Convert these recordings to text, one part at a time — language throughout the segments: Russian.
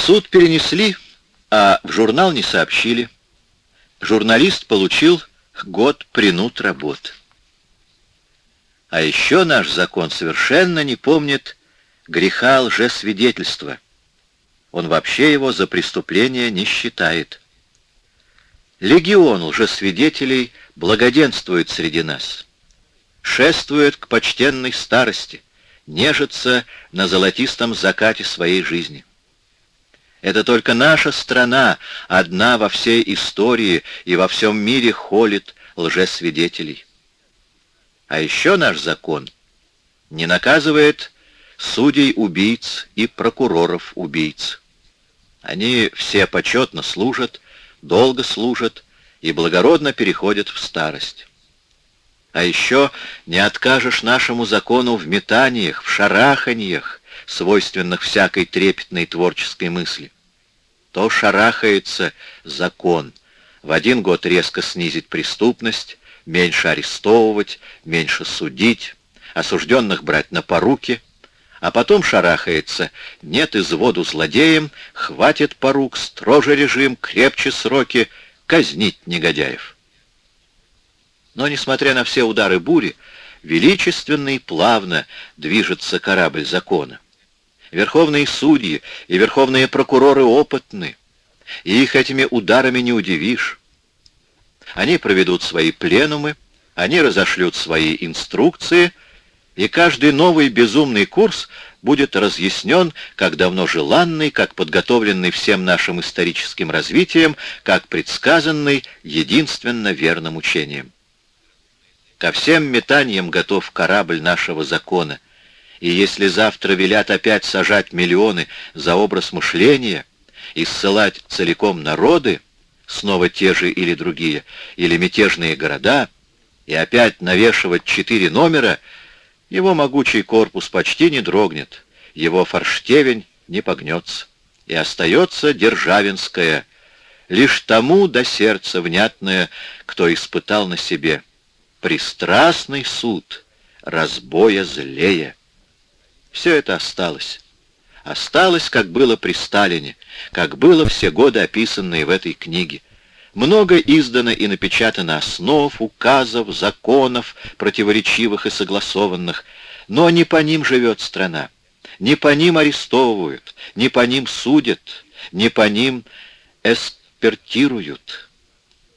Суд перенесли, а в журнал не сообщили. Журналист получил год принуд работ. А еще наш закон совершенно не помнит греха лжесвидетельства. Он вообще его за преступление не считает. Легион лжесвидетелей благоденствует среди нас. Шествует к почтенной старости, нежится на золотистом закате своей жизни. Это только наша страна, одна во всей истории и во всем мире холит лжесвидетелей. А еще наш закон не наказывает судей-убийц и прокуроров-убийц. Они все почетно служат, долго служат и благородно переходят в старость. А еще не откажешь нашему закону в метаниях, в шараханьях, свойственных всякой трепетной творческой мысли. То шарахается закон. В один год резко снизить преступность, меньше арестовывать, меньше судить, осужденных брать на поруки — а потом шарахается. Нет изводу злодеям, хватит порук, строже режим, крепче сроки, казнить негодяев. Но, несмотря на все удары бури, величественно и плавно движется корабль закона. Верховные судьи и верховные прокуроры опытны, и их этими ударами не удивишь. Они проведут свои пленумы, они разошлют свои инструкции — и каждый новый безумный курс будет разъяснен как давно желанный, как подготовленный всем нашим историческим развитием, как предсказанный единственно верным учением. Ко всем метаниям готов корабль нашего закона, и если завтра велят опять сажать миллионы за образ мышления и ссылать целиком народы, снова те же или другие, или мятежные города, и опять навешивать четыре номера — его могучий корпус почти не дрогнет, его форштевень не погнется. И остается Державинская, лишь тому до сердца внятное, кто испытал на себе пристрастный суд, разбоя злее. Все это осталось. Осталось, как было при Сталине, как было все годы, описанные в этой книге. Много издано и напечатано основ, указов, законов, противоречивых и согласованных, но не по ним живет страна, не по ним арестовывают, не по ним судят, не по ним эспертируют.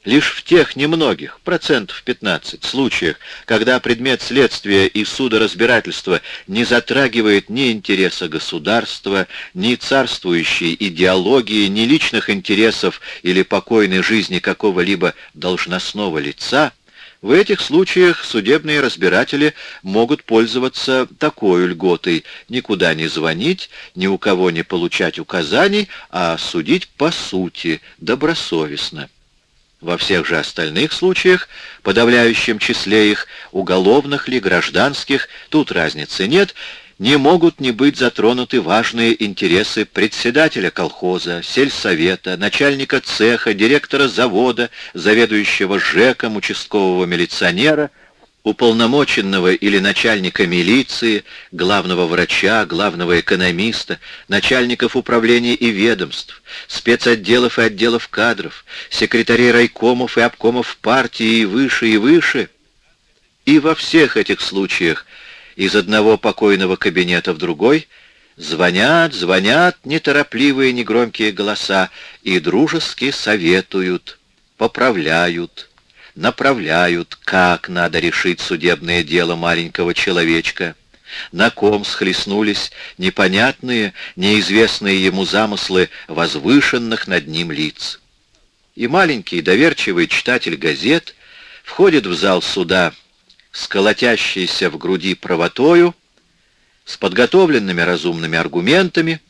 Лишь в тех немногих, процентов 15, случаях, когда предмет следствия и судоразбирательства не затрагивает ни интереса государства, ни царствующей идеологии, ни личных интересов или покойной жизни какого-либо должностного лица, в этих случаях судебные разбиратели могут пользоваться такой льготой, никуда не звонить, ни у кого не получать указаний, а судить по сути, добросовестно. Во всех же остальных случаях, подавляющем числе их, уголовных ли, гражданских, тут разницы нет, не могут не быть затронуты важные интересы председателя колхоза, сельсовета, начальника цеха, директора завода, заведующего ЖЭКом, участкового милиционера — уполномоченного или начальника милиции, главного врача, главного экономиста, начальников управления и ведомств, спецотделов и отделов кадров, секретарей райкомов и обкомов партии и выше, и выше. И во всех этих случаях из одного покойного кабинета в другой звонят, звонят неторопливые негромкие голоса и дружески советуют, поправляют, направляют, как надо решить судебное дело маленького человечка, на ком схлестнулись непонятные, неизвестные ему замыслы возвышенных над ним лиц. И маленький доверчивый читатель газет входит в зал суда с колотящейся в груди правотою, с подготовленными разумными аргументами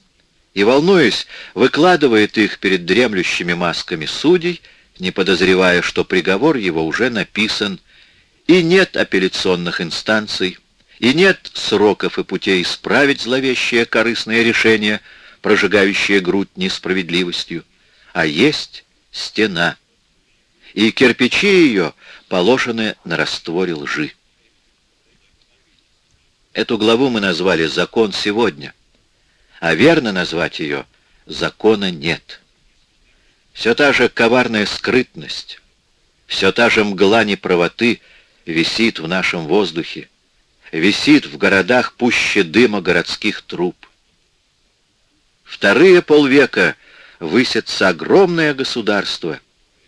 и, волнуясь, выкладывает их перед дремлющими масками судей, не подозревая, что приговор его уже написан, и нет апелляционных инстанций, и нет сроков и путей исправить зловещее корыстное решение, прожигающее грудь несправедливостью, а есть стена, и кирпичи ее положены на растворе лжи. Эту главу мы назвали «Закон сегодня», а верно назвать ее закона нет. Все та же коварная скрытность, все та же мгла неправоты висит в нашем воздухе, висит в городах пуще дыма городских труб. Вторые полвека высятся огромное государство,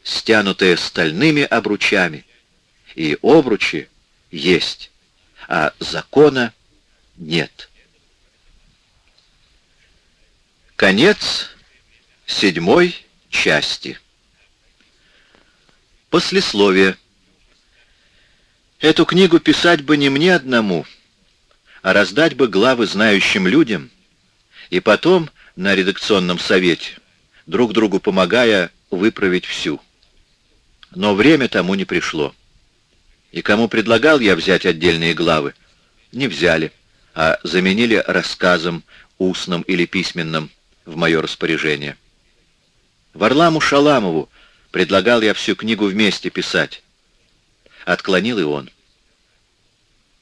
стянутое стальными обручами, и обручи есть, а закона нет. Конец седьмой части. Послесловие. Эту книгу писать бы не мне одному, а раздать бы главы знающим людям, и потом на редакционном совете, друг другу помогая выправить всю. Но время тому не пришло. И кому предлагал я взять отдельные главы, не взяли, а заменили рассказом, устным или письменным, в мое распоряжение. Варламу Шаламову предлагал я всю книгу вместе писать. Отклонил и он.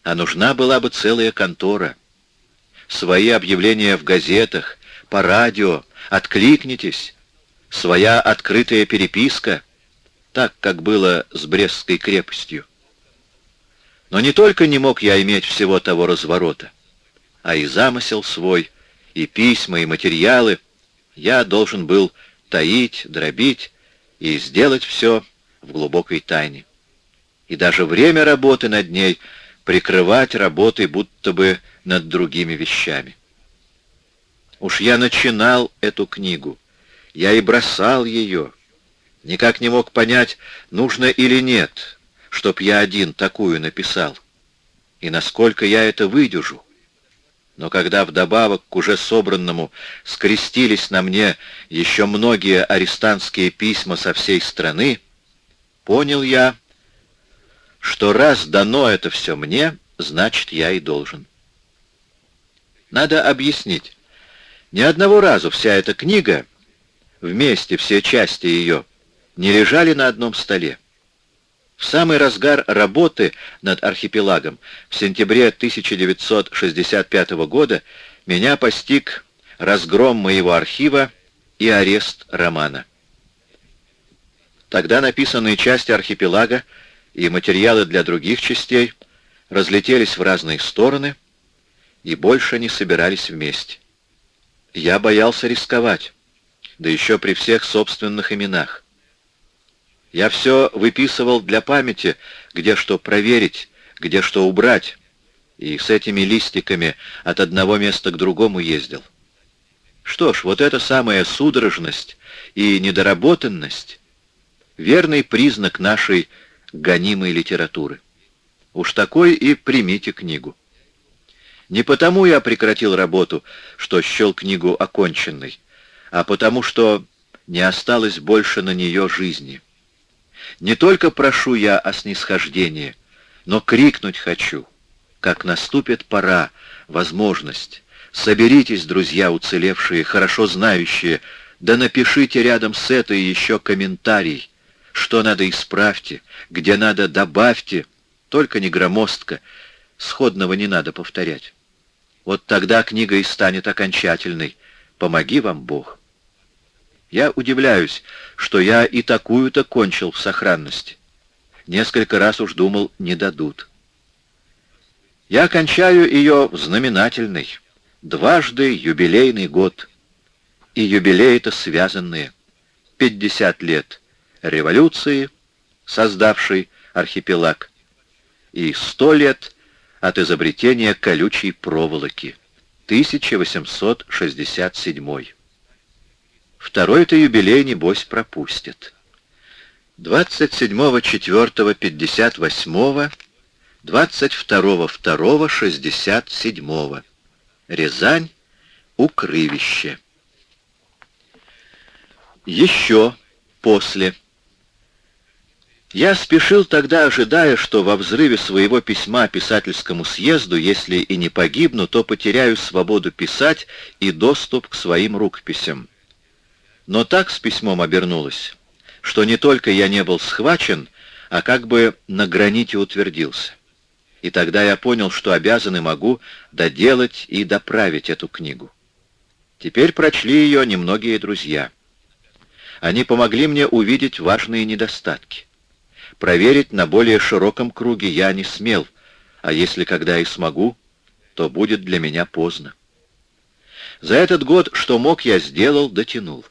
А нужна была бы целая контора. Свои объявления в газетах, по радио, откликнитесь. Своя открытая переписка, так, как было с Брестской крепостью. Но не только не мог я иметь всего того разворота, а и замысел свой, и письма, и материалы я должен был таить, дробить и сделать все в глубокой тайне. И даже время работы над ней прикрывать работой будто бы над другими вещами. Уж я начинал эту книгу, я и бросал ее, никак не мог понять, нужно или нет, чтоб я один такую написал, и насколько я это выдержу. Но когда вдобавок к уже собранному скрестились на мне еще многие арестантские письма со всей страны, понял я, что раз дано это все мне, значит, я и должен. Надо объяснить. Ни одного разу вся эта книга, вместе все части ее, не лежали на одном столе. В самый разгар работы над архипелагом в сентябре 1965 года меня постиг разгром моего архива и арест романа. Тогда написанные части архипелага и материалы для других частей разлетелись в разные стороны и больше не собирались вместе. Я боялся рисковать, да еще при всех собственных именах. Я все выписывал для памяти, где что проверить, где что убрать, и с этими листиками от одного места к другому ездил. Что ж, вот эта самая судорожность и недоработанность — верный признак нашей гонимой литературы. Уж такой и примите книгу. Не потому я прекратил работу, что счел книгу оконченной, а потому что не осталось больше на нее жизни. Не только прошу я о снисхождении, но крикнуть хочу, как наступит пора, возможность. Соберитесь, друзья уцелевшие, хорошо знающие, да напишите рядом с этой еще комментарий. Что надо исправьте, где надо добавьте, только не громоздко, сходного не надо повторять. Вот тогда книга и станет окончательной. Помоги вам Бог. Я удивляюсь, что я и такую-то кончил в сохранности. Несколько раз уж думал, не дадут. Я кончаю ее в знаменательный, дважды юбилейный год. И юбилеи-то связанные. 50 лет революции, создавшей архипелаг, и 100 лет от изобретения колючей проволоки. 1867 Второй-то юбилей, небось, пропустит. 27.04.58, 22.02.67. Рязань, Укрывище. Еще после. Я спешил тогда, ожидая, что во взрыве своего письма писательскому съезду, если и не погибну, то потеряю свободу писать и доступ к своим рукописям. Но так с письмом обернулось, что не только я не был схвачен, а как бы на граните утвердился. И тогда я понял, что обязан и могу доделать и доправить эту книгу. Теперь прочли ее немногие друзья. Они помогли мне увидеть важные недостатки. Проверить на более широком круге я не смел, а если когда и смогу, то будет для меня поздно. За этот год, что мог, я сделал, дотянул.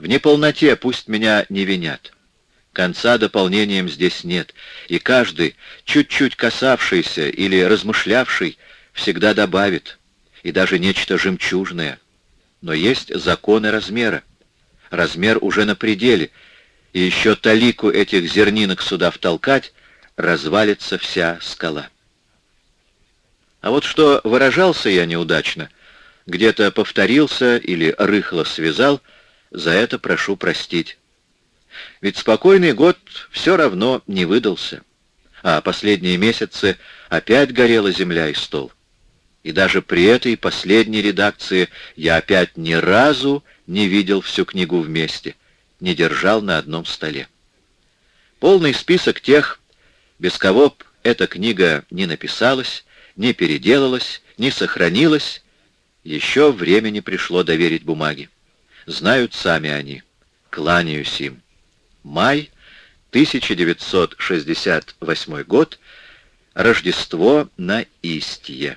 В неполноте пусть меня не винят. Конца дополнением здесь нет, и каждый, чуть-чуть касавшийся или размышлявший, всегда добавит, и даже нечто жемчужное. Но есть законы размера. Размер уже на пределе, и еще талику этих зернинок сюда втолкать, развалится вся скала. А вот что выражался я неудачно — где-то повторился или рыхло связал, за это прошу простить. Ведь спокойный год все равно не выдался, а последние месяцы опять горела земля и стол. И даже при этой последней редакции я опять ни разу не видел всю книгу вместе, не держал на одном столе. Полный список тех, без кого б эта книга не написалась, не переделалась, не сохранилась, еще времени пришло доверить бумаги. Знают сами они. Кланяюсь им. Май 1968 год. Рождество на Истье.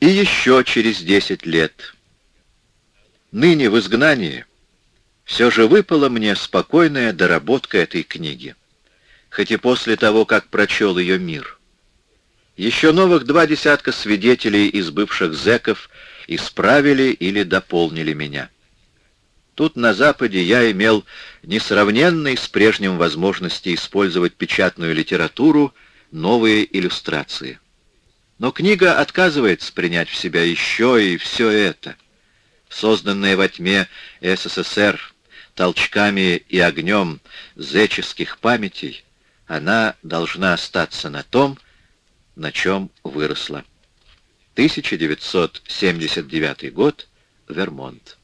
И еще через десять лет. Ныне в изгнании все же выпала мне спокойная доработка этой книги, хоть и после того, как прочел ее мир. Еще новых два десятка свидетелей из бывших зэков исправили или дополнили меня. Тут на Западе я имел несравненные с прежним возможности использовать печатную литературу, новые иллюстрации. Но книга отказывается принять в себя еще и все это. Созданное во тьме СССР толчками и огнем зеческих памятей, она должна остаться на том, на чем выросла. 1979 год, Вермонт.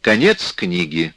Конец книги.